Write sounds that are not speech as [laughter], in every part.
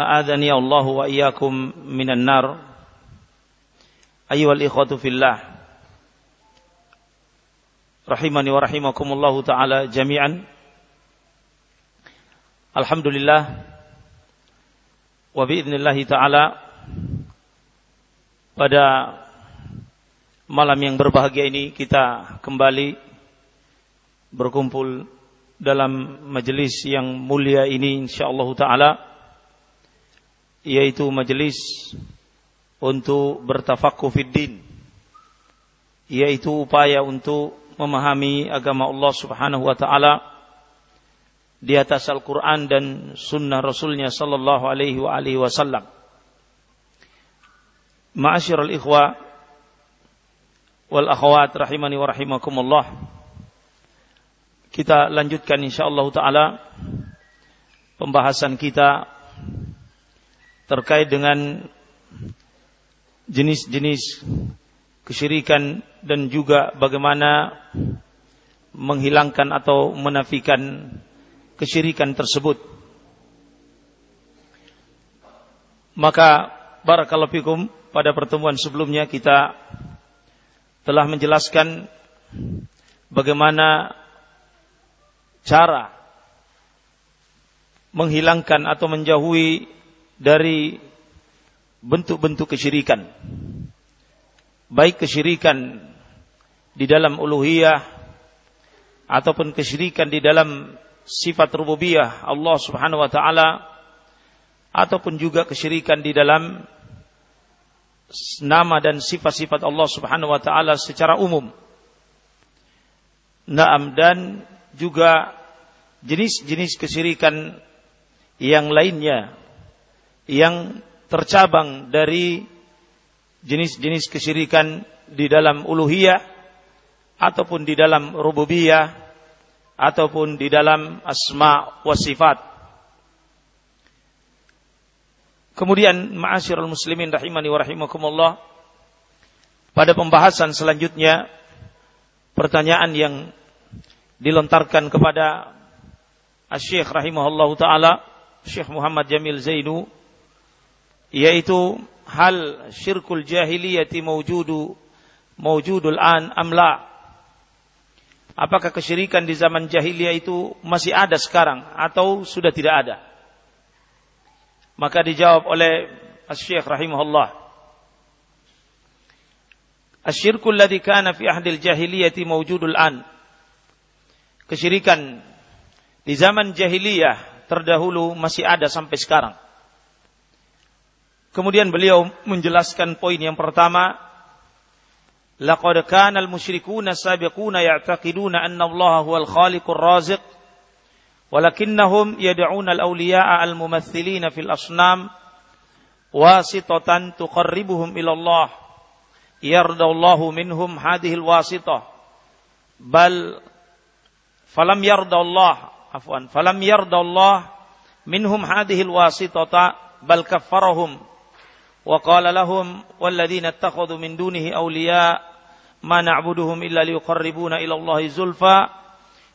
أعاذني الله وإياكم من النار أيها الإخوة في الله رحمني ورحمكم الله تعالى جميعا الحمد لله وبإذن الله تعالى pada malam yang berbahagia ini kita kembali berkumpul dalam majelis yang mulia ini insyaallah taala yaitu majelis untuk bertafaqquh fid din yaitu upaya untuk memahami agama Allah Subhanahu wa taala di atas Al-Qur'an dan sunnah Rasulnya sallallahu alaihi wa alihi wasallam. Ma'asyiral ikhwa wal akhwat rahimani wa rahimakumullah. Kita lanjutkan insyaallah taala pembahasan kita terkait dengan jenis-jenis kesyirikan dan juga bagaimana menghilangkan atau menafikan kesyirikan tersebut. Maka barakallahu fikum pada pertemuan sebelumnya kita telah menjelaskan bagaimana cara menghilangkan atau menjauhi dari bentuk-bentuk kesyirikan. Baik kesyirikan di dalam uluhiyah ataupun kesyirikan di dalam sifat rububiyah Allah Subhanahu wa taala ataupun juga kesyirikan di dalam nama dan sifat-sifat Allah Subhanahu wa taala secara umum. Naam dan juga jenis-jenis kesyirikan yang lainnya yang tercabang dari jenis-jenis kesyirikan di dalam uluhiyah ataupun di dalam rububiyah ataupun di dalam asma wa sifat. Kemudian ma'asyiral muslimin rahimani wa rahimakumullah pada pembahasan selanjutnya pertanyaan yang dilontarkan kepada Syekh rahimahullahu taala Syekh Muhammad Jamil Zainu yaitu hal syirkul jahiliyati mawjudu mawjudul an amla apakah kesyirikan di zaman jahiliyah itu masih ada sekarang atau sudah tidak ada? Maka dijawab oleh Asy-Syaikh rahimahullah. Asyirku alladhi kana fi ahdil jahiliyati mawjudul an. Kesyirikan di zaman jahiliyah terdahulu masih ada sampai sekarang Kemudian beliau menjelaskan poin yang pertama, laqad kana al-musyrikuuna sabiquna ya'taqiduna anna Allah huwal khaliqur raziq walakinnahum yad'una al-awliya'a al-mumaththilina fil asnam wasitatan tuqarribuhum ila Allah yarda Allah minhum hadhihi al-wasitah bal falam yarda Allah afwan falam yarda Allah minhum hadhihi al-wasitata bal kaffarahum وقال لهم والذين اتخذوا من دونه أولياء ما نعبدهم إلا ليقربونا إلى الله زلفى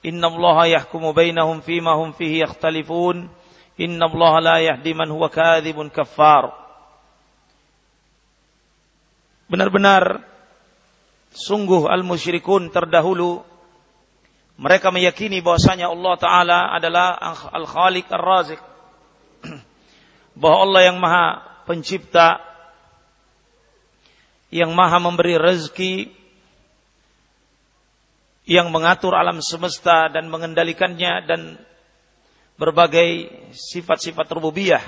إن الله يحكم بينهم فيما هم فيه يختلفون إن الله لا يهدي من هو كاذب كفار benar-benar sungguh al-musyrikun terdahulu mereka meyakini bahwasanya Allah taala adalah al-Khaliq ar-Razik bahwa Allah yang Maha Pencipta yang Maha memberi rezeki yang mengatur alam semesta dan mengendalikannya dan berbagai sifat-sifat rububiyah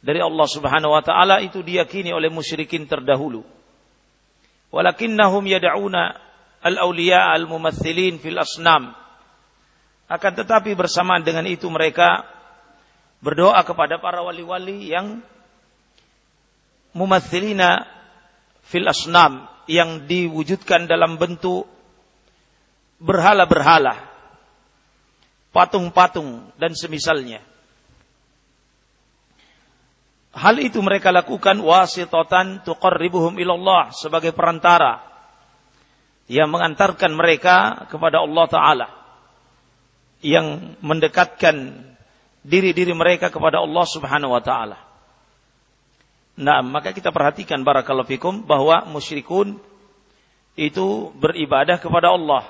dari Allah Subhanahu wa taala itu diyakini oleh musyrikin terdahulu. Walakinnahum yad'una al-awliya al-mumathilin fil asnam. Akan tetapi bersamaan dengan itu mereka berdoa kepada para wali-wali yang mumathilina fil asnam yang diwujudkan dalam bentuk berhala-berhala, patung-patung dan semisalnya. Hal itu mereka lakukan wasitatan tuqarribuhum ilallah sebagai perantara yang mengantarkan mereka kepada Allah Ta'ala. Yang mendekatkan diri-diri mereka kepada Allah Subhanahu Wa Ta'ala. Nah, maka kita perhatikan barakallahu fikum bahwa musyrikun itu beribadah kepada Allah.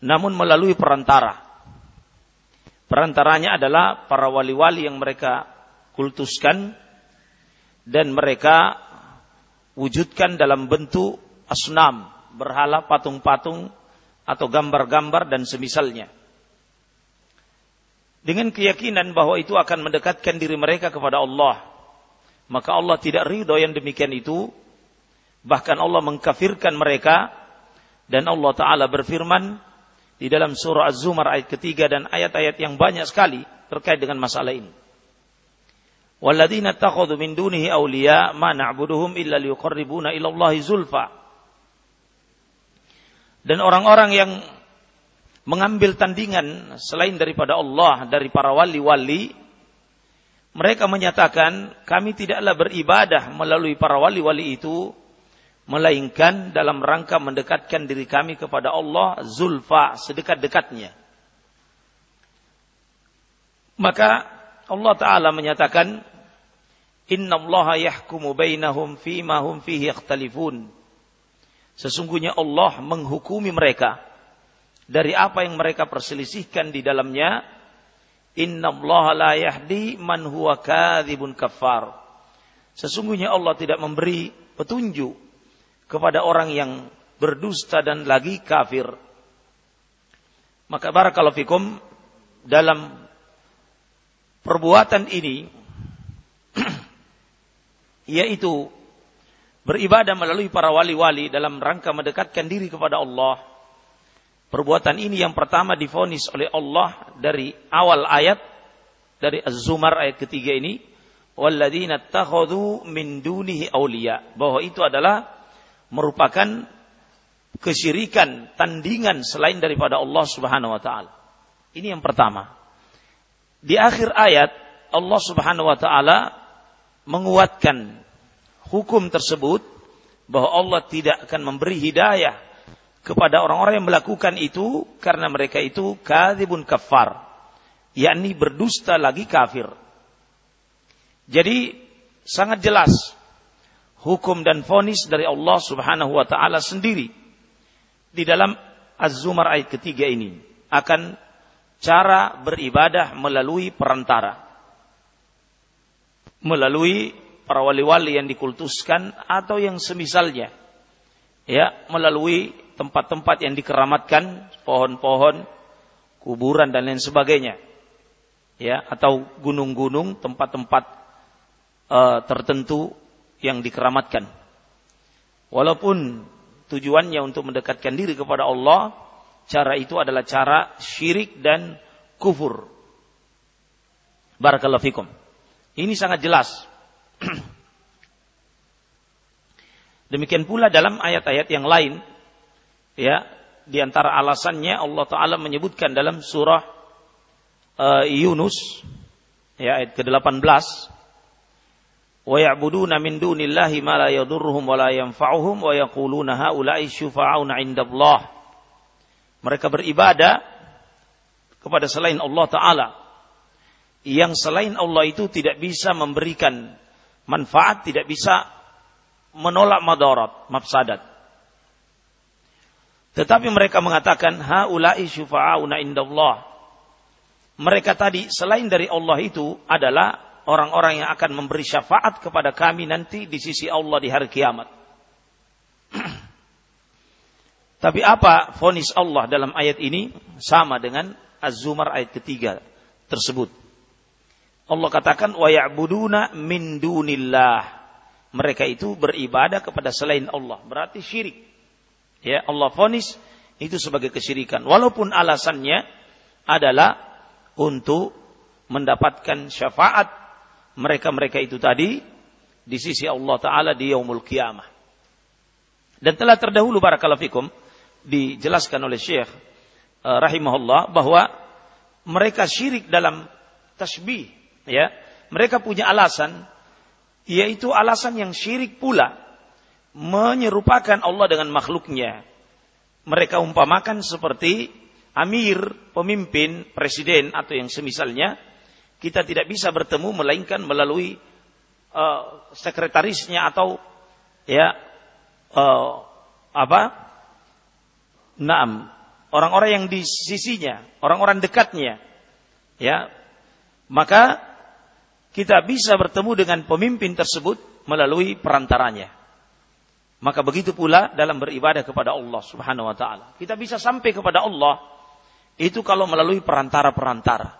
Namun melalui perantara. Perantaranya adalah para wali-wali yang mereka kultuskan dan mereka wujudkan dalam bentuk asnam, berhala, patung-patung atau gambar-gambar dan semisalnya. Dengan keyakinan bahwa itu akan mendekatkan diri mereka kepada Allah maka Allah tidak ridho yang demikian itu. Bahkan Allah mengkafirkan mereka. Dan Allah Ta'ala berfirman di dalam surah Az-Zumar ayat ketiga dan ayat-ayat yang banyak sekali terkait dengan masalah ini. Walladzina takhudhu min dunihi awliya ma na'buduhum illa liyuqarribuna ila Allahi zulfa. Dan orang-orang yang mengambil tandingan selain daripada Allah dari para wali-wali mereka menyatakan kami tidaklah beribadah melalui para wali-wali itu melainkan dalam rangka mendekatkan diri kami kepada Allah zulfa sedekat-dekatnya. Maka Allah taala menyatakan Inna Allah yahkumu bainahum fima hum fihi yakhtalifun. Sesungguhnya Allah menghukumi mereka dari apa yang mereka perselisihkan di dalamnya Inna Allah la yahdi man huwa kadhibun kafar. Sesungguhnya Allah tidak memberi petunjuk kepada orang yang berdusta dan lagi kafir. Maka barakallahu fikum dalam perbuatan ini [clears throat] yaitu beribadah melalui para wali-wali dalam rangka mendekatkan diri kepada Allah Perbuatan ini yang pertama difonis oleh Allah dari awal ayat dari Az-Zumar ayat ketiga ini, walladzina takhadhu min dunihi awliya. Bahwa itu adalah merupakan kesyirikan, tandingan selain daripada Allah Subhanahu wa taala. Ini yang pertama. Di akhir ayat Allah Subhanahu wa taala menguatkan hukum tersebut bahwa Allah tidak akan memberi hidayah kepada orang-orang yang melakukan itu karena mereka itu kadzibun kafar yakni berdusta lagi kafir. Jadi sangat jelas hukum dan fonis dari Allah Subhanahu wa taala sendiri di dalam Az-Zumar ayat ketiga ini akan cara beribadah melalui perantara melalui para wali-wali yang dikultuskan atau yang semisalnya ya melalui tempat-tempat yang dikeramatkan, pohon-pohon, kuburan dan lain sebagainya. Ya, atau gunung-gunung, tempat-tempat uh, tertentu yang dikeramatkan. Walaupun tujuannya untuk mendekatkan diri kepada Allah, cara itu adalah cara syirik dan kufur. Barakallahu fikum. Ini sangat jelas. [clears throat] Demikian pula dalam ayat-ayat yang lain ya di antara alasannya Allah taala menyebutkan dalam surah uh, Yunus ya ayat ke-18 wa ya'buduna min dunillahi ma la yadurruhum wa la yanfa'uhum wa yaquluna haula'i syufa'auna 'indallah. Mereka beribadah kepada selain Allah taala yang selain Allah itu tidak bisa memberikan manfaat tidak bisa menolak madarat mafsadat tetapi mereka mengatakan haula'i syufa'auna indallah. Mereka tadi selain dari Allah itu adalah orang-orang yang akan memberi syafaat kepada kami nanti di sisi Allah di hari kiamat. [clears throat] Tapi apa fonis Allah dalam ayat ini sama dengan Az-Zumar ayat ketiga tersebut. Allah katakan wa ya'buduna min dunillah. Mereka itu beribadah kepada selain Allah, berarti syirik. Ya, Allah fonis itu sebagai kesyirikan. Walaupun alasannya adalah untuk mendapatkan syafaat mereka-mereka itu tadi di sisi Allah taala di yaumul kiamah. Dan telah terdahulu barakallahu fikum dijelaskan oleh Syekh uh, rahimahullah bahwa mereka syirik dalam tasbih ya mereka punya alasan yaitu alasan yang syirik pula menyerupakan Allah dengan makhluknya mereka umpamakan seperti amir pemimpin presiden atau yang semisalnya kita tidak bisa bertemu melainkan melalui uh, sekretarisnya atau ya uh, apa Naam, orang-orang yang di sisinya, orang-orang dekatnya. Ya. Maka kita bisa bertemu dengan pemimpin tersebut melalui perantaranya. Maka begitu pula dalam beribadah kepada Allah Subhanahu wa taala. Kita bisa sampai kepada Allah itu kalau melalui perantara-perantara.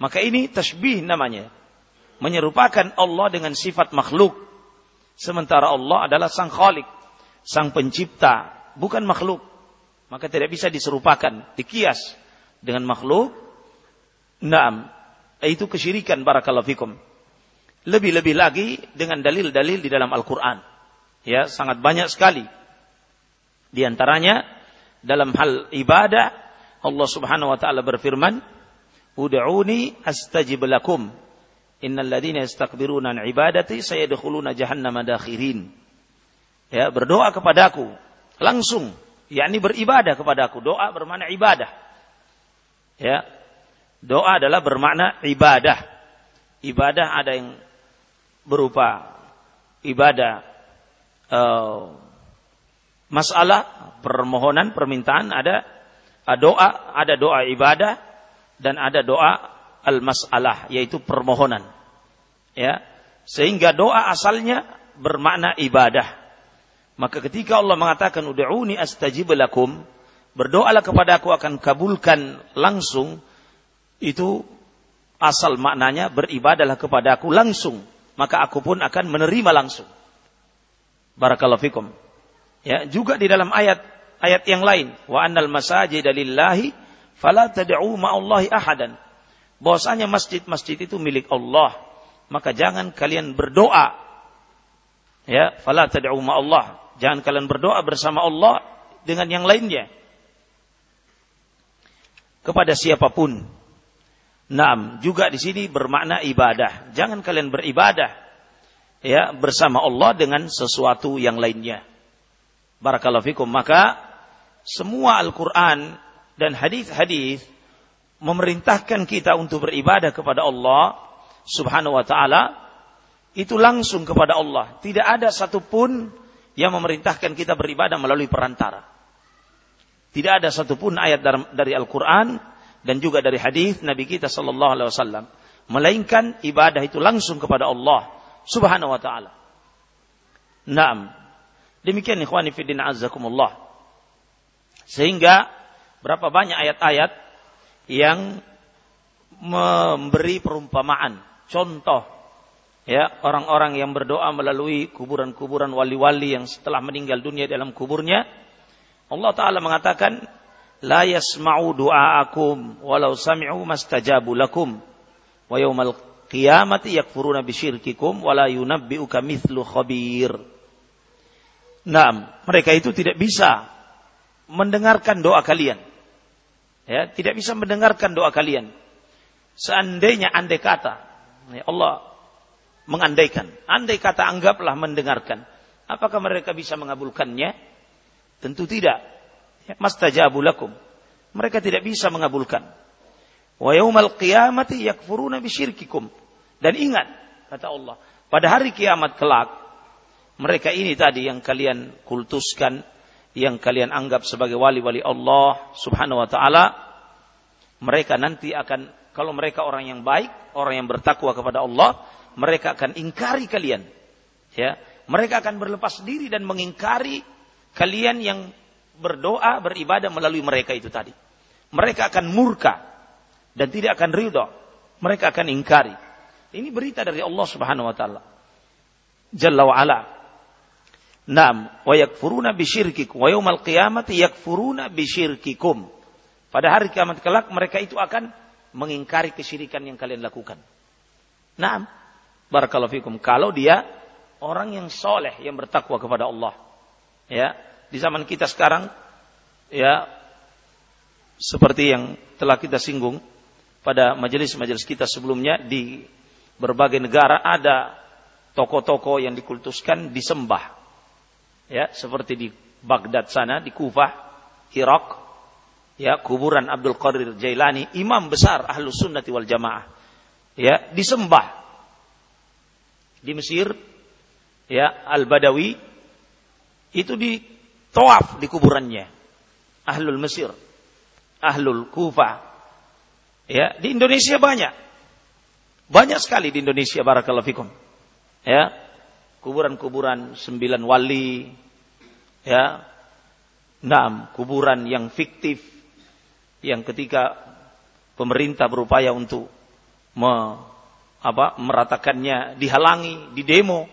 Maka ini tasbih namanya. Menyerupakan Allah dengan sifat makhluk. Sementara Allah adalah sang khalik, sang pencipta, bukan makhluk maka tidak bisa diserupakan, dikias dengan makhluk. Naam, itu kesyirikan barakallahu fikum. Lebih-lebih lagi dengan dalil-dalil di dalam Al-Qur'an. Ya, sangat banyak sekali. Di antaranya dalam hal ibadah Allah Subhanahu wa taala berfirman, "Ud'uni astajib lakum. Innal ladzina yastakbiruna ibadati sayadkhuluna jahannama dakhirin." Ya, berdoa kepadaku langsung yakni beribadah kepada aku. Doa bermakna ibadah. Ya. Doa adalah bermakna ibadah. Ibadah ada yang berupa ibadah uh, masalah, permohonan, permintaan ada doa, ada doa ibadah dan ada doa al-masalah yaitu permohonan. Ya. Sehingga doa asalnya bermakna ibadah. Maka ketika Allah mengatakan ud'uni astajib lakum, berdoalah kepada aku akan kabulkan langsung, itu asal maknanya beribadalah kepada aku langsung, maka aku pun akan menerima langsung. Barakallahu fikum. Ya, juga di dalam ayat ayat yang lain, wa annal masajid lillahi fala tad'u ma'allahi ahadan. Bahwasanya masjid-masjid itu milik Allah, maka jangan kalian berdoa ya fala tad'u ma'allah Jangan kalian berdoa bersama Allah dengan yang lainnya. Kepada siapa pun. Naam, juga di sini bermakna ibadah. Jangan kalian beribadah ya bersama Allah dengan sesuatu yang lainnya. Barakallahu fikum. Maka semua Al-Qur'an dan hadis-hadis memerintahkan kita untuk beribadah kepada Allah Subhanahu wa taala itu langsung kepada Allah. Tidak ada satupun yang memerintahkan kita beribadah melalui perantara. Tidak ada satupun ayat dari Al-Quran dan juga dari hadis Nabi kita Sallallahu Alaihi Wasallam melainkan ibadah itu langsung kepada Allah Subhanahu Wa Taala. Naam. Demikian ikhwani fiddin azzakumullah. Sehingga berapa banyak ayat-ayat yang memberi perumpamaan, contoh ya orang-orang yang berdoa melalui kuburan-kuburan wali-wali yang setelah meninggal dunia dalam kuburnya Allah taala mengatakan la yasma'u du'aakum walau sami'u mastajabu lakum wa yaumal qiyamati yakfuruna bisyirkikum wa la yunabbi'uka mithlu khabir Naam, mereka itu tidak bisa mendengarkan doa kalian. Ya, tidak bisa mendengarkan doa kalian. Seandainya andai kata ya Allah mengandaikan. Andai kata anggaplah mendengarkan. Apakah mereka bisa mengabulkannya? Tentu tidak. Ya, mastajabu lakum. Mereka tidak bisa mengabulkan. Wa yaumal qiyamati yakfuruna bisyirkikum. Dan ingat, kata Allah, pada hari kiamat kelak, mereka ini tadi yang kalian kultuskan, yang kalian anggap sebagai wali-wali Allah subhanahu wa ta'ala, mereka nanti akan kalau mereka orang yang baik, orang yang bertakwa kepada Allah, mereka akan ingkari kalian. Ya, mereka akan berlepas diri dan mengingkari kalian yang berdoa, beribadah melalui mereka itu tadi. Mereka akan murka dan tidak akan ridho. Mereka akan ingkari. Ini berita dari Allah Subhanahu wa taala. Jalla wa ala. Naam, wa yakfuruna bisyirkikum wa yaumal qiyamati yakfuruna bisyirkikum. Pada hari kiamat kelak mereka itu akan mengingkari kesyirikan yang kalian lakukan. Naam, barakallahu fikum. Kalau dia orang yang soleh yang bertakwa kepada Allah. Ya, di zaman kita sekarang ya seperti yang telah kita singgung pada majelis-majelis kita sebelumnya di berbagai negara ada toko-toko yang dikultuskan disembah. Ya, seperti di Baghdad sana, di Kufah, Irak, ya, kuburan Abdul Qadir Jailani, imam besar Ahlus Sunnati wal Jamaah. Ya, disembah. Di Mesir, ya, Al-Badawi itu di tawaf di kuburannya. Ahlul Mesir, Ahlul Kufah. Ya, di Indonesia banyak. Banyak sekali di Indonesia barakallahu fikum. Ya kuburan-kuburan sembilan wali. Ya enam kuburan yang fiktif. Yang ketika pemerintah berupaya untuk me, apa, meratakannya dihalangi di demo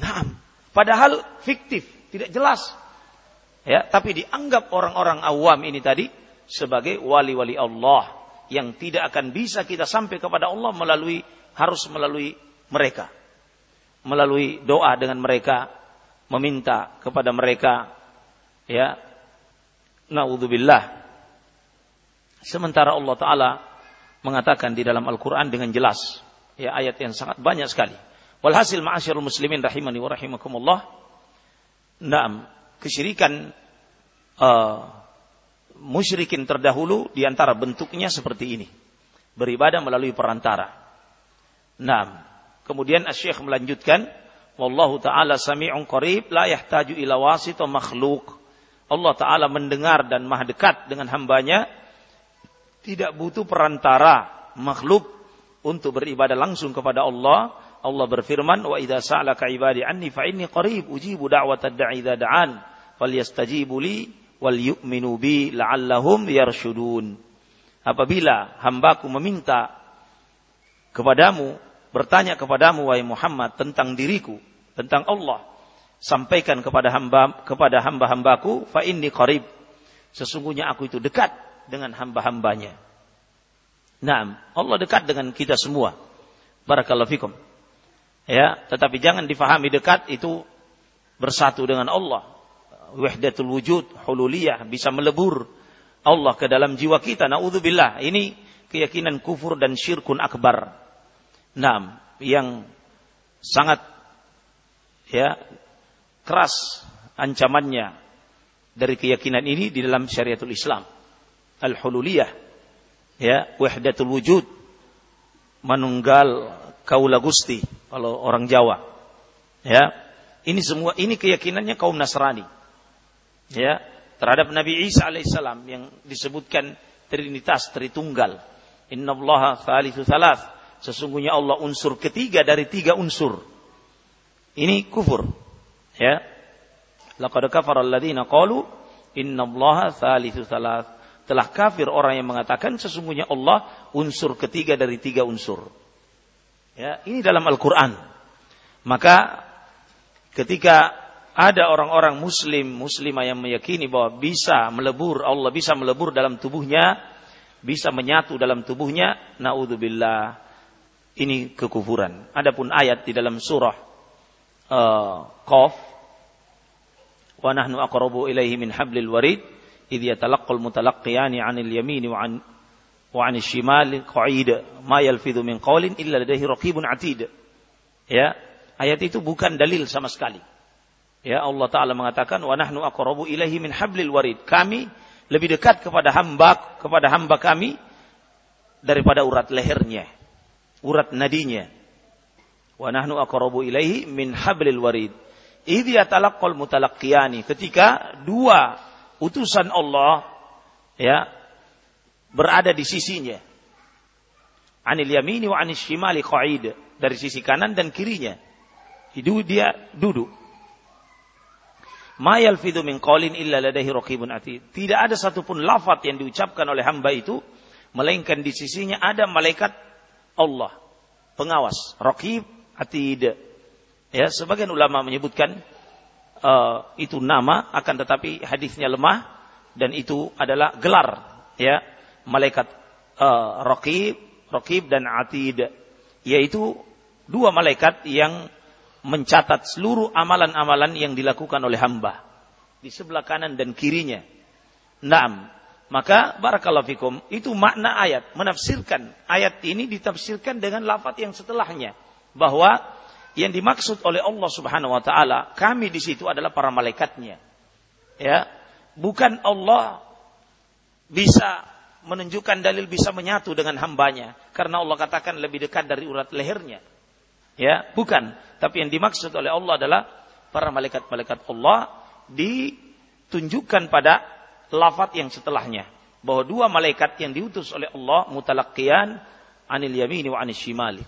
nah padahal fiktif tidak jelas. Ya tapi dianggap orang-orang awam ini tadi sebagai wali-wali Allah yang tidak akan bisa kita sampai kepada Allah melalui harus melalui mereka. Melalui doa dengan mereka, meminta kepada mereka, ya, naudzubillah. Sementara Allah Ta'ala mengatakan di dalam Al-Quran dengan jelas, ya ayat yang sangat banyak sekali. Walhasil ma'asyarul muslimin rahimani wa rahimakumullah. Naam, kesyirikan uh, musyrikin terdahulu di antara bentuknya seperti ini. Beribadah melalui perantara. Naam, Kemudian Syekh melanjutkan, wallahu taala sami'un qarib la yahtaju ila wasita makhluk. Allah taala mendengar dan maha dekat dengan hambanya, tidak butuh perantara makhluk untuk beribadah langsung kepada Allah. Allah berfirman, "Wa idza sa'alaka ibadi anni fa inni qarib ujibu da'watad da'i idza da'an falyastajibu wal yu'minu bi la'allahum yarshudun." Apabila hambaku meminta kepadamu bertanya kepadamu wahai Muhammad tentang diriku, tentang Allah. Sampaikan kepada hamba kepada hamba-hambaku fa inni qarib. Sesungguhnya aku itu dekat dengan hamba-hambanya. Naam, Allah dekat dengan kita semua. Barakallahu fikum. Ya, tetapi jangan difahami dekat itu bersatu dengan Allah. Wahdatul wujud, hululiyah, bisa melebur Allah ke dalam jiwa kita. Naudzubillah. Ini keyakinan kufur dan syirkun akbar. Nah, yang sangat ya keras ancamannya dari keyakinan ini di dalam syariatul Islam. Al-hululiyah ya, wahdatul wujud manunggal kaula gusti kalau orang Jawa. Ya. Ini semua ini keyakinannya kaum Nasrani. Ya, terhadap Nabi Isa alaihissalam yang disebutkan Trinitas Tritunggal. Inna Allah thalithu thalath Sesungguhnya Allah unsur ketiga dari tiga unsur. Ini kufur. Ya. Laqad kafara alladziina qalu innallaha tsalitsu tsalath. Telah kafir orang yang mengatakan sesungguhnya Allah unsur ketiga dari tiga unsur. Ya, ini dalam Al-Qur'an. Maka ketika ada orang-orang muslim, muslimah yang meyakini bahwa bisa melebur, Allah bisa melebur dalam tubuhnya, bisa menyatu dalam tubuhnya, naudzubillah ini kekufuran. Adapun ayat di dalam surah uh, Qaf wa nahnu aqrabu ilaihi min hablil warid idh yatalaqqal mutalaqqiyani 'anil yamini wa 'an wa 'anil shimali qa'id ma yalfidhu min qawlin illa ladaihi raqibun 'atid. Ya, ayat itu bukan dalil sama sekali. Ya, Allah taala mengatakan wa nahnu aqrabu ilaihi min hablil warid. Kami lebih dekat kepada hamba kepada hamba kami daripada urat lehernya urat nadinya. Wa nahnu aqrabu ilaihi min hablil warid. Idh yatalaqqal mutalaqqiyani. Ketika dua utusan Allah ya berada di sisinya. anil yamini wa anil shimali qa'id. Dari sisi kanan dan kirinya. Itu dia duduk. Ma yalfidhu min qawlin illa ladaihi raqibun atid. Tidak ada satupun lafaz yang diucapkan oleh hamba itu melainkan di sisinya ada malaikat Allah, pengawas, raqib atid. Ya, sebagian ulama menyebutkan uh, itu nama akan tetapi hadisnya lemah dan itu adalah gelar ya malaikat uh, raqib, raqib dan atid yaitu dua malaikat yang mencatat seluruh amalan-amalan yang dilakukan oleh hamba di sebelah kanan dan kirinya. Naam. Maka barakallahu fikum itu makna ayat, menafsirkan ayat ini ditafsirkan dengan lafaz yang setelahnya bahwa yang dimaksud oleh Allah Subhanahu wa taala kami di situ adalah para malaikatnya. Ya, bukan Allah bisa menunjukkan dalil bisa menyatu dengan hambanya karena Allah katakan lebih dekat dari urat lehernya. Ya, bukan. Tapi yang dimaksud oleh Allah adalah para malaikat-malaikat Allah ditunjukkan pada lafat yang setelahnya. Bahwa dua malaikat yang diutus oleh Allah mutalakkian anil yamini wa anil shimali.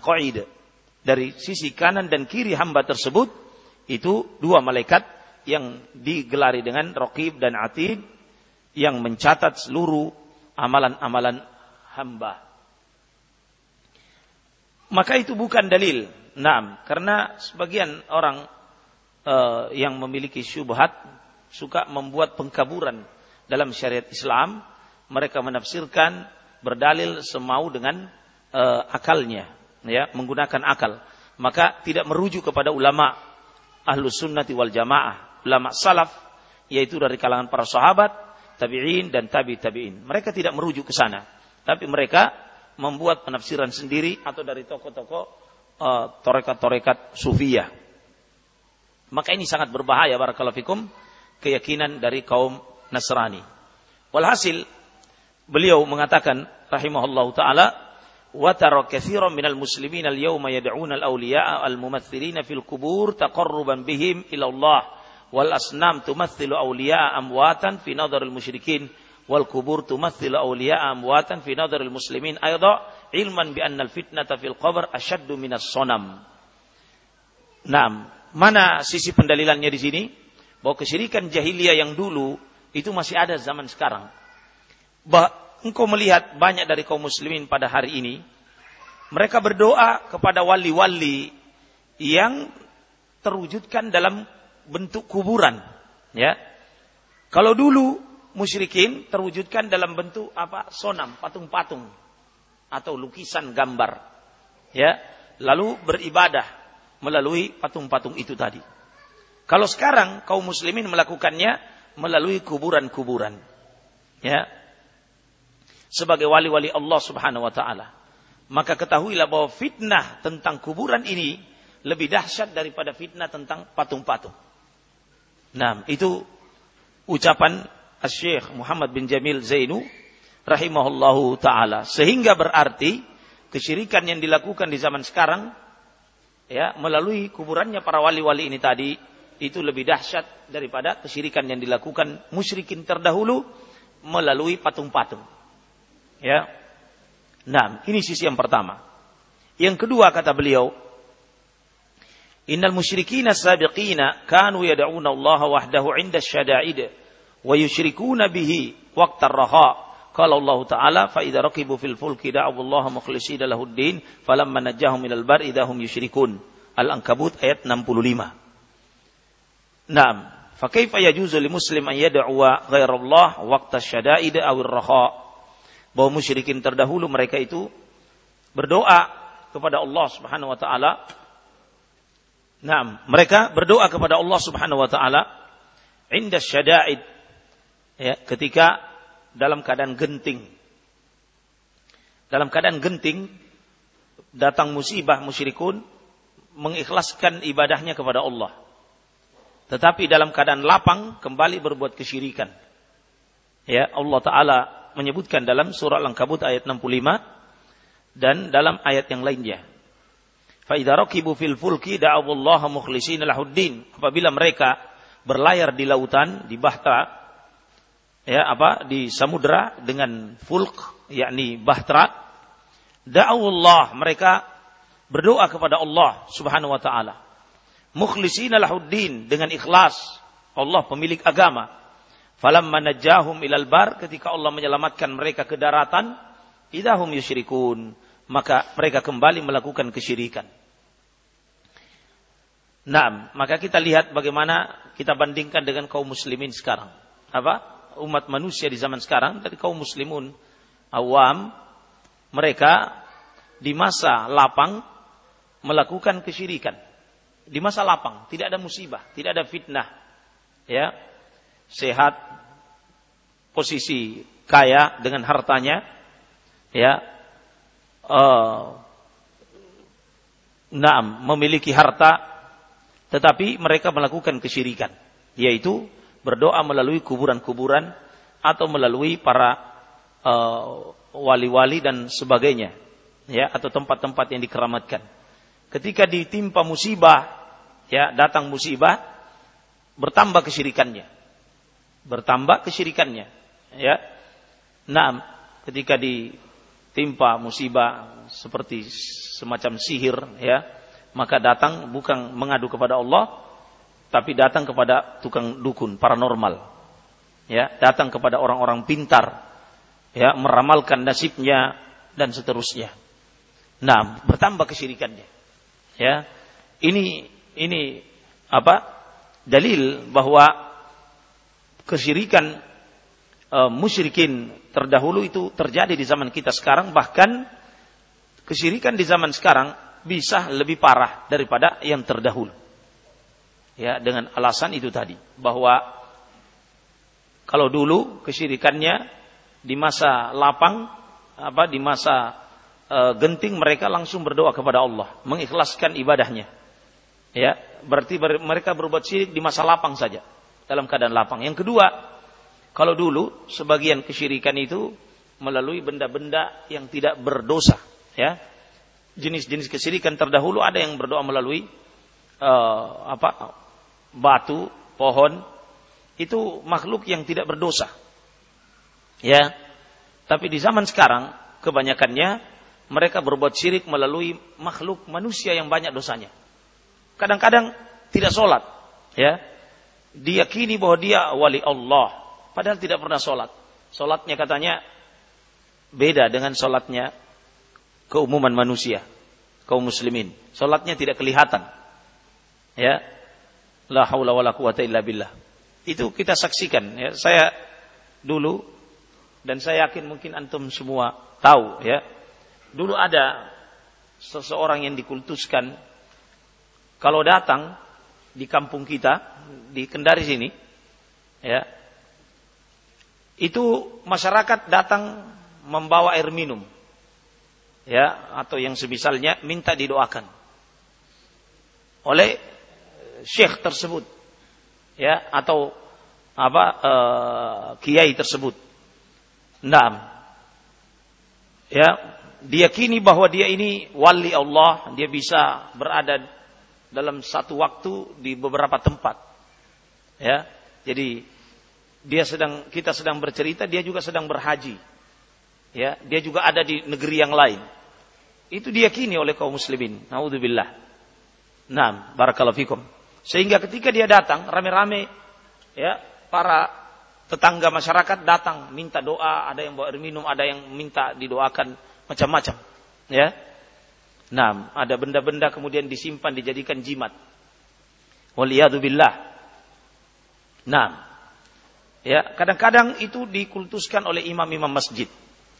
Dari sisi kanan dan kiri hamba tersebut itu dua malaikat yang digelari dengan rokib dan atid yang mencatat seluruh amalan-amalan hamba. Maka itu bukan dalil Nah, karena sebagian orang uh, yang memiliki syubhat suka membuat pengkaburan dalam syariat Islam, mereka menafsirkan berdalil semau dengan uh, akalnya, ya, menggunakan akal. Maka tidak merujuk kepada ulama ahlu sunnati wal jamaah, ulama salaf, yaitu dari kalangan para sahabat, tabi'in dan tabi tabi'in. Mereka tidak merujuk ke sana, tapi mereka membuat penafsiran sendiri atau dari tokoh-tokoh uh, torekat-torekat sufiyah. Maka ini sangat berbahaya barakallahu fikum keyakinan dari kaum Nasrani. Walhasil beliau mengatakan rahimahullahu taala wa tara katsiran minal muslimin al-yawma yad'una al-awliya'a al-mumaththilina fil qubur taqarruban bihim ila Allah wal asnam tumathilu awliya'a amwatan fi nadharil musyrikin wal kubur tumathilu awliya'a amwatan fi nadharil muslimin ayda ilman bi annal fitnata fil qabr asyaddu minas sonam. Nah, mana sisi pendalilannya di sini? Bahwa kesyirikan jahiliyah yang dulu itu masih ada zaman sekarang. Bah, engkau melihat banyak dari kaum muslimin pada hari ini mereka berdoa kepada wali-wali yang terwujudkan dalam bentuk kuburan, ya. Kalau dulu musyrikin terwujudkan dalam bentuk apa? Sonam, patung-patung atau lukisan gambar. Ya, lalu beribadah melalui patung-patung itu tadi. Kalau sekarang kaum muslimin melakukannya melalui kuburan-kuburan. Ya. Sebagai wali-wali Allah Subhanahu wa taala. Maka ketahuilah bahwa fitnah tentang kuburan ini lebih dahsyat daripada fitnah tentang patung-patung. Nah, itu ucapan Syekh Muhammad bin Jamil Zainu rahimahullahu taala. Sehingga berarti kesyirikan yang dilakukan di zaman sekarang ya melalui kuburannya para wali-wali ini tadi itu lebih dahsyat daripada kesyirikan yang dilakukan musyrikin terdahulu melalui patung-patung. Ya. Nah, ini sisi yang pertama. Yang kedua kata beliau, Innal musyrikin as-sabiqina kanu yad'una Allah wahdahu 'inda syada'id wa yusyrikuna bihi waqtar raha Qala Allah Ta'ala fa idza raqibu fil fulki da'u Allah mukhlishina lahu din falamma najahum minal bar idahum yusyrikun. Al-Ankabut ayat 65. Naam. Fa kaifa yajuzu li muslim an yad'u ghairallah waqta syada'id aw ar-raha. Bahwa musyrikin terdahulu mereka itu berdoa kepada Allah Subhanahu wa taala. Naam, mereka berdoa kepada Allah Subhanahu wa taala inda syada'id ya, ketika dalam keadaan genting. Dalam keadaan genting, datang musibah musyrikun, mengikhlaskan ibadahnya kepada Allah. Tetapi dalam keadaan lapang, kembali berbuat kesyirikan. Ya, Allah Ta'ala menyebutkan dalam surah Al-Ankabut ayat 65, dan dalam ayat yang lainnya. Fa'idha rakibu fil fulki da'awallaha mukhlisina lahuddin. Apabila mereka berlayar di lautan, di bahta, ya apa di samudra dengan fulk yakni bahtera Da'awullah, mereka berdoa kepada Allah Subhanahu wa taala. Mukhlisina lahuddin dengan ikhlas. Allah pemilik agama. Falamma najahum ilal bar ketika Allah menyelamatkan mereka ke daratan, idahum yusyrikun, maka mereka kembali melakukan kesyirikan. Nah, maka kita lihat bagaimana kita bandingkan dengan kaum muslimin sekarang. Apa? Umat manusia di zaman sekarang dari kaum muslimun awam mereka di masa lapang melakukan kesyirikan. Di masa lapang, tidak ada musibah, tidak ada fitnah. Ya. Sehat, posisi kaya dengan hartanya, ya. Uh, Naam, memiliki harta tetapi mereka melakukan kesyirikan, yaitu berdoa melalui kuburan-kuburan atau melalui para eh, wali-wali uh, dan sebagainya, ya atau tempat-tempat yang dikeramatkan. Ketika ditimpa musibah, ya datang musibah, bertambah kesyirikannya, bertambah kesyirikannya, ya. Nah, ketika ditimpa musibah seperti semacam sihir, ya, maka datang bukan mengadu kepada Allah tapi datang kepada tukang dukun paranormal. Ya datang kepada orang-orang pintar. Ya meramalkan nasibnya dan seterusnya. Nah bertambah kesyirikannya. Ya ini ini apa dalil bahwa kesyirikan e, musyrikin terdahulu itu terjadi di zaman kita sekarang. Bahkan kesyirikan di zaman sekarang bisa lebih parah daripada yang terdahulu. Ya, dengan alasan itu tadi bahwa kalau dulu kesyirikannya di masa lapang apa di masa e, genting mereka langsung berdoa kepada Allah, mengikhlaskan ibadahnya. Ya, berarti ber, mereka berbuat syirik di masa lapang saja, dalam keadaan lapang. Yang kedua, kalau dulu sebagian kesyirikan itu melalui benda-benda yang tidak berdosa, ya jenis-jenis kesyirikan terdahulu ada yang berdoa melalui uh, apa batu, pohon itu makhluk yang tidak berdosa. Ya. Tapi di zaman sekarang kebanyakannya mereka berbuat syirik melalui makhluk manusia yang banyak dosanya. Kadang-kadang tidak sholat, ya. Diyakini bahwa dia wali Allah, padahal tidak pernah sholat. Sholatnya katanya beda dengan sholatnya keumuman manusia, kaum muslimin. Salatnya tidak kelihatan. Ya. La haula wala quwata illa billah. Itu kita saksikan ya. Saya dulu dan saya yakin mungkin antum semua tahu ya. Dulu ada seseorang yang dikultuskan kalau datang di kampung kita di Kendari sini ya itu masyarakat datang membawa air minum ya atau yang semisalnya minta didoakan oleh syekh tersebut ya atau apa uh, kiai tersebut. Naam. Ya, diyakini bahwa dia ini wali Allah, dia bisa berada dalam satu waktu di beberapa tempat. Ya. Jadi dia sedang kita sedang bercerita, dia juga sedang berhaji ya dia juga ada di negeri yang lain itu diyakini oleh kaum muslimin naudzubillah nah barakallahu fikum sehingga ketika dia datang rame-rame ya para tetangga masyarakat datang minta doa ada yang bawa air minum ada yang minta didoakan macam-macam ya. Nah ada benda-benda kemudian disimpan dijadikan jimat. Waliyadzubillah nah ya kadang-kadang itu dikultuskan oleh imam-imam masjid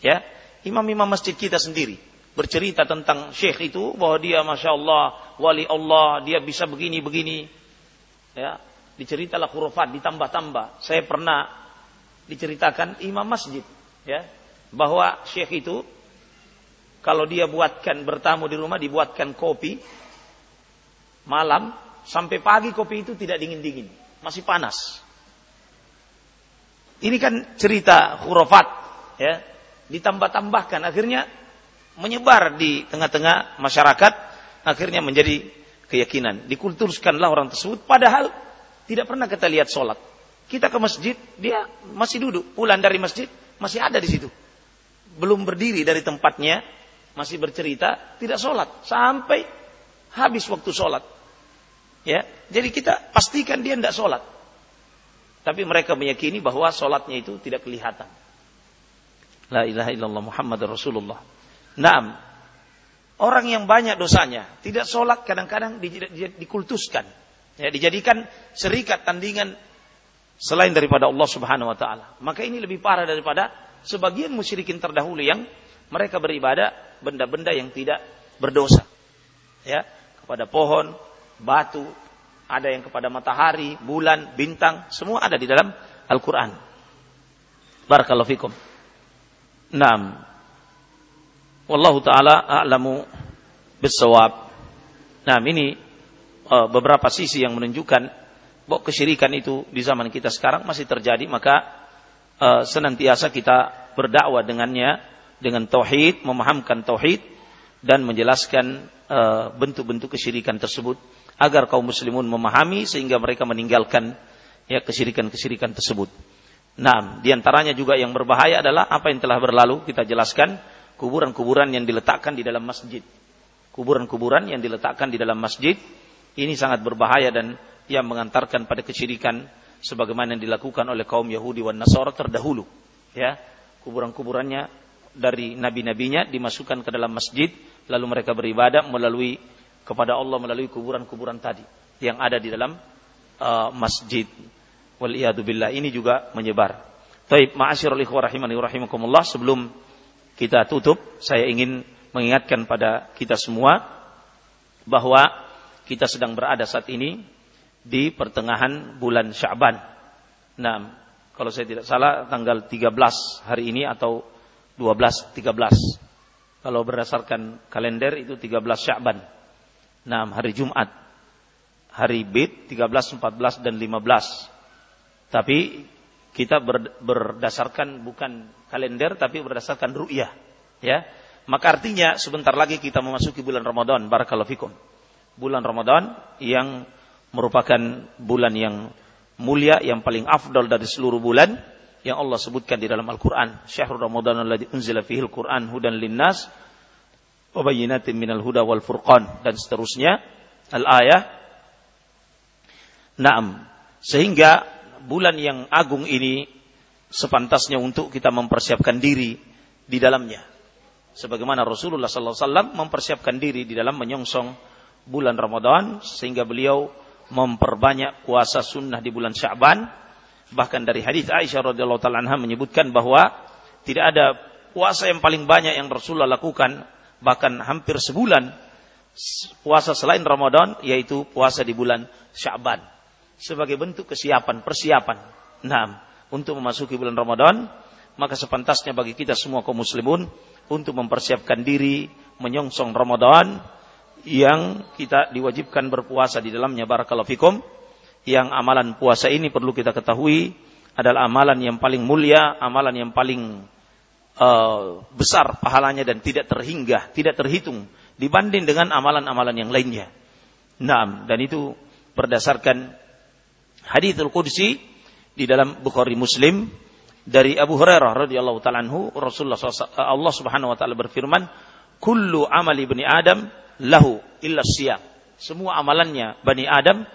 ya. Imam-imam masjid kita sendiri bercerita tentang syekh itu bahwa dia masya Allah wali Allah dia bisa begini begini. Ya diceritalah khurafat ditambah-tambah. Saya pernah diceritakan imam masjid ya bahwa syekh itu kalau dia buatkan bertamu di rumah dibuatkan kopi malam sampai pagi kopi itu tidak dingin-dingin masih panas. Ini kan cerita khurafat ya ditambah-tambahkan. Akhirnya menyebar di tengah-tengah masyarakat akhirnya menjadi keyakinan dikulturkanlah orang tersebut padahal tidak pernah kita lihat sholat kita ke masjid dia masih duduk pulang dari masjid masih ada di situ belum berdiri dari tempatnya masih bercerita, tidak sholat sampai habis waktu sholat. Ya, jadi kita pastikan dia tidak sholat. Tapi mereka meyakini bahwa sholatnya itu tidak kelihatan. La ilaha illallah Muhammad Rasulullah. Naam. Orang yang banyak dosanya, tidak sholat kadang-kadang dikultuskan. Ya, dijadikan serikat tandingan selain daripada Allah Subhanahu wa taala. Maka ini lebih parah daripada sebagian musyrikin terdahulu yang mereka beribadah benda-benda yang tidak berdosa. Ya, kepada pohon, batu, ada yang kepada matahari, bulan, bintang, semua ada di dalam Al-Qur'an. Barakallahu fikum. Naam. Wallahu taala a'lamu bisawab. Nah, ini uh, beberapa sisi yang menunjukkan bahwa kesyirikan itu di zaman kita sekarang masih terjadi, maka uh, senantiasa kita berdakwah dengannya dengan tauhid, memahamkan tauhid dan menjelaskan uh, bentuk-bentuk kesyirikan tersebut agar kaum muslimun memahami sehingga mereka meninggalkan ya kesyirikan-kesyirikan tersebut. Nah, di antaranya juga yang berbahaya adalah apa yang telah berlalu kita jelaskan kuburan-kuburan yang diletakkan di dalam masjid. Kuburan-kuburan yang diletakkan di dalam masjid ini sangat berbahaya dan yang mengantarkan pada kesyirikan sebagaimana yang dilakukan oleh kaum Yahudi dan Nasara terdahulu. Ya, kuburan-kuburannya dari nabi-nabinya dimasukkan ke dalam masjid, lalu mereka beribadah melalui kepada Allah melalui kuburan-kuburan tadi yang ada di dalam uh, masjid. Wal billah ini juga menyebar. Taib ma'asyiral ikhwah rahimani rahimakumullah sebelum kita tutup saya ingin mengingatkan pada kita semua bahwa kita sedang berada saat ini di pertengahan bulan Sya'ban. Nah, kalau saya tidak salah tanggal 13 hari ini atau 12 13. Kalau berdasarkan kalender itu 13 Sya'ban. Nah, hari Jumat. Hari Bid 13, 14 dan 15. Tapi kita berdasarkan bukan kalender tapi berdasarkan ru'yah, ya. Maka artinya sebentar lagi kita memasuki bulan Ramadan, barakallahu fikum. Bulan Ramadan yang merupakan bulan yang mulia yang paling afdal dari seluruh bulan yang Allah sebutkan di dalam Al-Qur'an. Syahrul Ramadan alladzi unzila fihi al-Qur'an hudan linnas wa bayyinatin minal huda wal furqan dan seterusnya al-ayah. Naam. Sehingga bulan yang agung ini sepantasnya untuk kita mempersiapkan diri di dalamnya. Sebagaimana Rasulullah sallallahu alaihi wasallam mempersiapkan diri di dalam menyongsong bulan Ramadan sehingga beliau memperbanyak puasa sunnah di bulan Sya'ban. Bahkan dari hadis Aisyah radhiyallahu taala anha menyebutkan bahwa tidak ada puasa yang paling banyak yang Rasulullah lakukan bahkan hampir sebulan puasa selain Ramadan yaitu puasa di bulan Sya'ban sebagai bentuk kesiapan persiapan. Nah, untuk memasuki bulan Ramadan maka sepantasnya bagi kita semua kaum muslimun untuk mempersiapkan diri menyongsong Ramadan yang kita diwajibkan berpuasa di dalamnya barakallahu fikum yang amalan puasa ini perlu kita ketahui adalah amalan yang paling mulia, amalan yang paling uh, besar pahalanya dan tidak terhingga, tidak terhitung dibanding dengan amalan-amalan yang lainnya. Nah, dan itu berdasarkan hadithul qudsi di dalam Bukhari Muslim dari Abu Hurairah radhiyallahu taala anhu Rasulullah Allah Subhanahu wa taala berfirman, "Kullu amali ibni Adam lahu illa siyam. Semua amalannya Bani Adam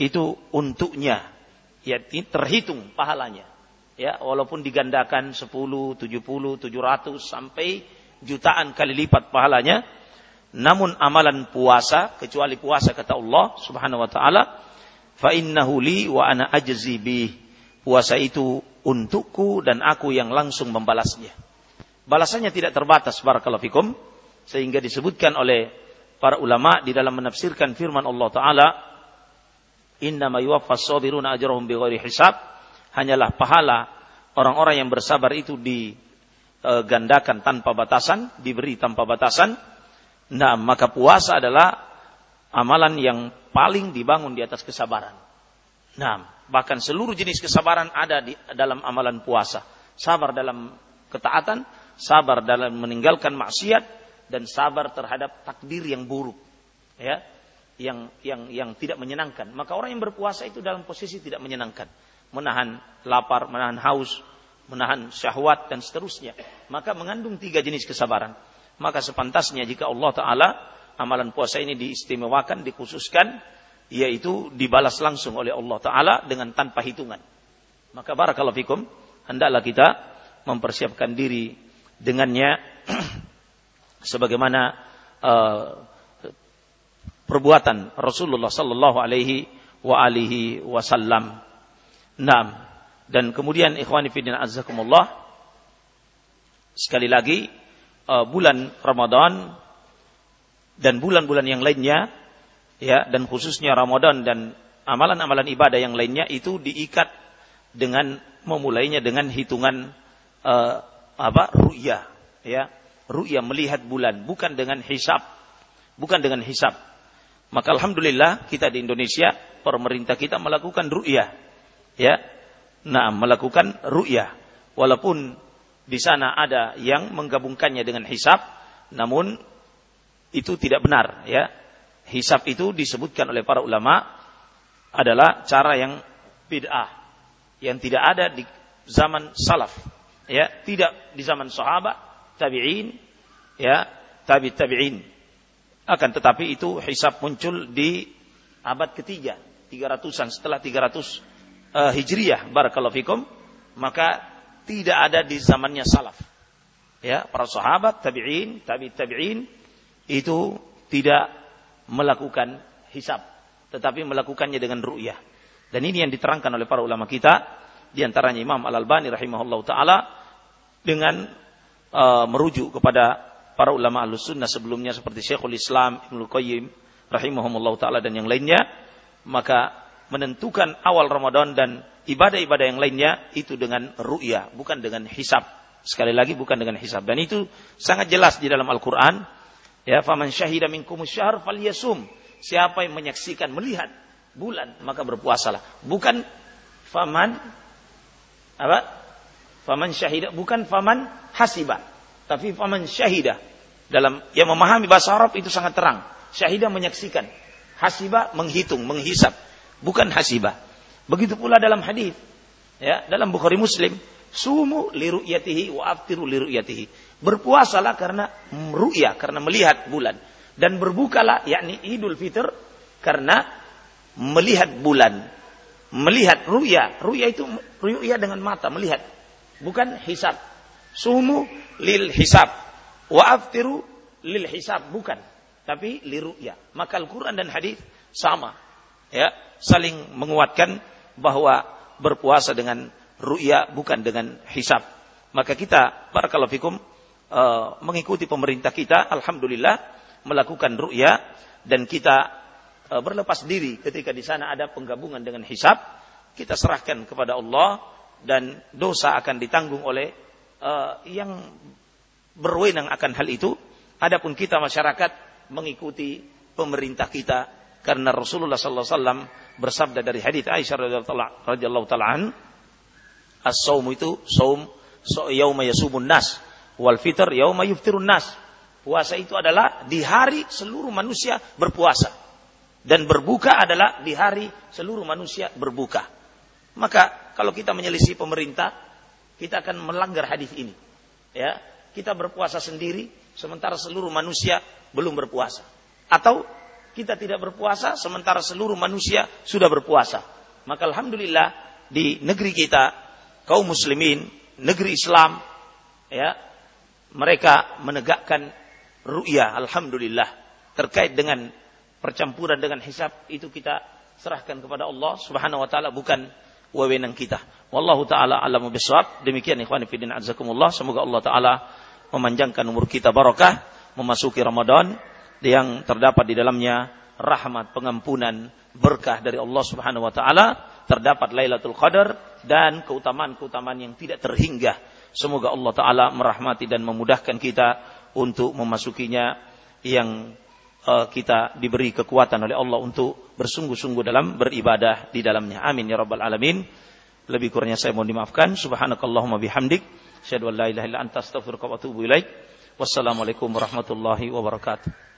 itu untuknya. Ya, terhitung pahalanya. Ya, walaupun digandakan 10, 70, 700 sampai jutaan kali lipat pahalanya, namun amalan puasa kecuali puasa kata Allah Subhanahu wa taala, fa innahu li wa ana ajzi bih. Puasa itu untukku dan aku yang langsung membalasnya. Balasannya tidak terbatas barakallahu fikum sehingga disebutkan oleh para ulama di dalam menafsirkan firman Allah taala innama yuwaffas sabiruna ajrahum bighairi hisab. Hanyalah pahala orang-orang yang bersabar itu digandakan tanpa batasan diberi tanpa batasan. Nah maka puasa adalah amalan yang paling dibangun di atas kesabaran. Nah bahkan seluruh jenis kesabaran ada di dalam amalan puasa. Sabar dalam ketaatan sabar dalam meninggalkan maksiat dan sabar terhadap takdir yang buruk. Ya yang yang yang tidak menyenangkan. Maka orang yang berpuasa itu dalam posisi tidak menyenangkan. Menahan lapar menahan haus menahan syahwat dan seterusnya. Maka mengandung tiga jenis kesabaran. Maka sepantasnya jika Allah Ta'ala amalan puasa ini diistimewakan, dikhususkan, yaitu dibalas langsung oleh Allah Ta'ala dengan tanpa hitungan. Maka barakallahu fikum, hendaklah kita mempersiapkan diri dengannya [clears throat] sebagaimana uh, perbuatan Rasulullah sallallahu alaihi wa alihi wasallam. Naam. Dan kemudian ikhwani fillah azzakumullah sekali lagi uh, bulan Ramadan dan bulan-bulan yang lainnya ya dan khususnya Ramadan dan amalan-amalan ibadah yang lainnya itu diikat dengan memulainya dengan hitungan uh, apa ru'yah. Ya ru'yah melihat bulan bukan dengan hisab. Bukan dengan hisab. Maka alhamdulillah kita di Indonesia pemerintah kita melakukan ru'yah. Ya nah melakukan ru'yah. Walaupun di sana ada yang menggabungkannya dengan hisab, namun itu tidak benar ya. Hisab itu disebutkan oleh para ulama adalah cara yang bid'ah yang tidak ada di zaman salaf ya, tidak di zaman sahabat, tabi'in ya, tabi tabi'in. Akan tetapi itu hisab muncul di abad ketiga, 300-an setelah 300 uh, eh, Hijriyah barakallahu fikum, maka tidak ada di zamannya salaf. Ya, para sahabat, tabi'in, tabi tabi'in itu tidak melakukan hisab, tetapi melakukannya dengan ru'yah. Dan ini yang diterangkan oleh para ulama kita, di antaranya Imam Al-Albani rahimahullah taala dengan uh, merujuk kepada para ulama Ahlussunnah sebelumnya seperti Syekhul Islam Ibnu Qayyim rahimahumullah taala dan yang lainnya, maka menentukan awal Ramadan dan ibadah-ibadah yang lainnya itu dengan ru'ya, bukan dengan hisab. Sekali lagi bukan dengan hisab. Dan itu sangat jelas di dalam Al-Quran. Ya, faman syahida minkum syahr falyasum. Siapa yang menyaksikan, melihat bulan, maka berpuasalah. Bukan faman apa? Faman syahida, bukan faman hasiba. Tapi faman syahida. Dalam yang memahami bahasa Arab itu sangat terang. Syahidah menyaksikan. Hasiba menghitung, menghisap. Bukan hasibah. Begitu pula dalam hadis ya, dalam Bukhari Muslim, sumu li ru'yatihi wa aftiru li ru'yatihi. Berpuasalah karena ru'ya, karena melihat bulan dan berbukalah yakni Idul Fitr karena melihat bulan. Melihat ru'ya, ru'ya itu ru'ya dengan mata, melihat. Bukan hisab. Sumu lil hisab wa aftiru lil hisab, bukan. Tapi li ru'ya. Maka Al-Qur'an dan hadis sama. Ya, saling menguatkan bahwa berpuasa dengan ru'ya bukan dengan hisab. Maka kita barakallahu fikum uh, mengikuti pemerintah kita alhamdulillah melakukan ru'ya dan kita uh, berlepas diri ketika di sana ada penggabungan dengan hisab, kita serahkan kepada Allah dan dosa akan ditanggung oleh uh, yang berwenang akan hal itu. Adapun kita masyarakat mengikuti pemerintah kita karena Rasulullah sallallahu alaihi wasallam bersabda dari hadis Aisyah radhiyallahu taala as-saum itu saum so, yauma yasumun nas. Wal fitr yauma yuftirun nas. Puasa itu adalah di hari seluruh manusia berpuasa. Dan berbuka adalah di hari seluruh manusia berbuka. Maka kalau kita menyelisih pemerintah kita akan melanggar hadis ini. Ya kita berpuasa sendiri sementara seluruh manusia belum berpuasa. Atau kita tidak berpuasa sementara seluruh manusia sudah berpuasa. Maka alhamdulillah di negeri kita kaum muslimin, negeri Islam ya, mereka menegakkan ru'ya alhamdulillah terkait dengan percampuran dengan hisab itu kita serahkan kepada Allah Subhanahu wa taala bukan wewenang kita. Wallahu taala alamu bisawab. Demikian ikhwan fillah azakumullah. Semoga Allah taala memanjangkan umur kita barakah memasuki Ramadan yang terdapat di dalamnya rahmat, pengampunan, berkah dari Allah Subhanahu wa taala, terdapat Lailatul Qadar dan keutamaan-keutamaan yang tidak terhingga. Semoga Allah taala merahmati dan memudahkan kita untuk memasukinya yang uh, kita diberi kekuatan oleh Allah untuk bersungguh-sungguh dalam beribadah di dalamnya. Amin ya rabbal alamin. Lebih kurangnya saya mohon dimaafkan. Subhanakallahumma bihamdik, asyhadu la ilaha illa anta astaghfiruka wa atubu ilaik. Wassalamualaikum warahmatullahi wabarakatuh.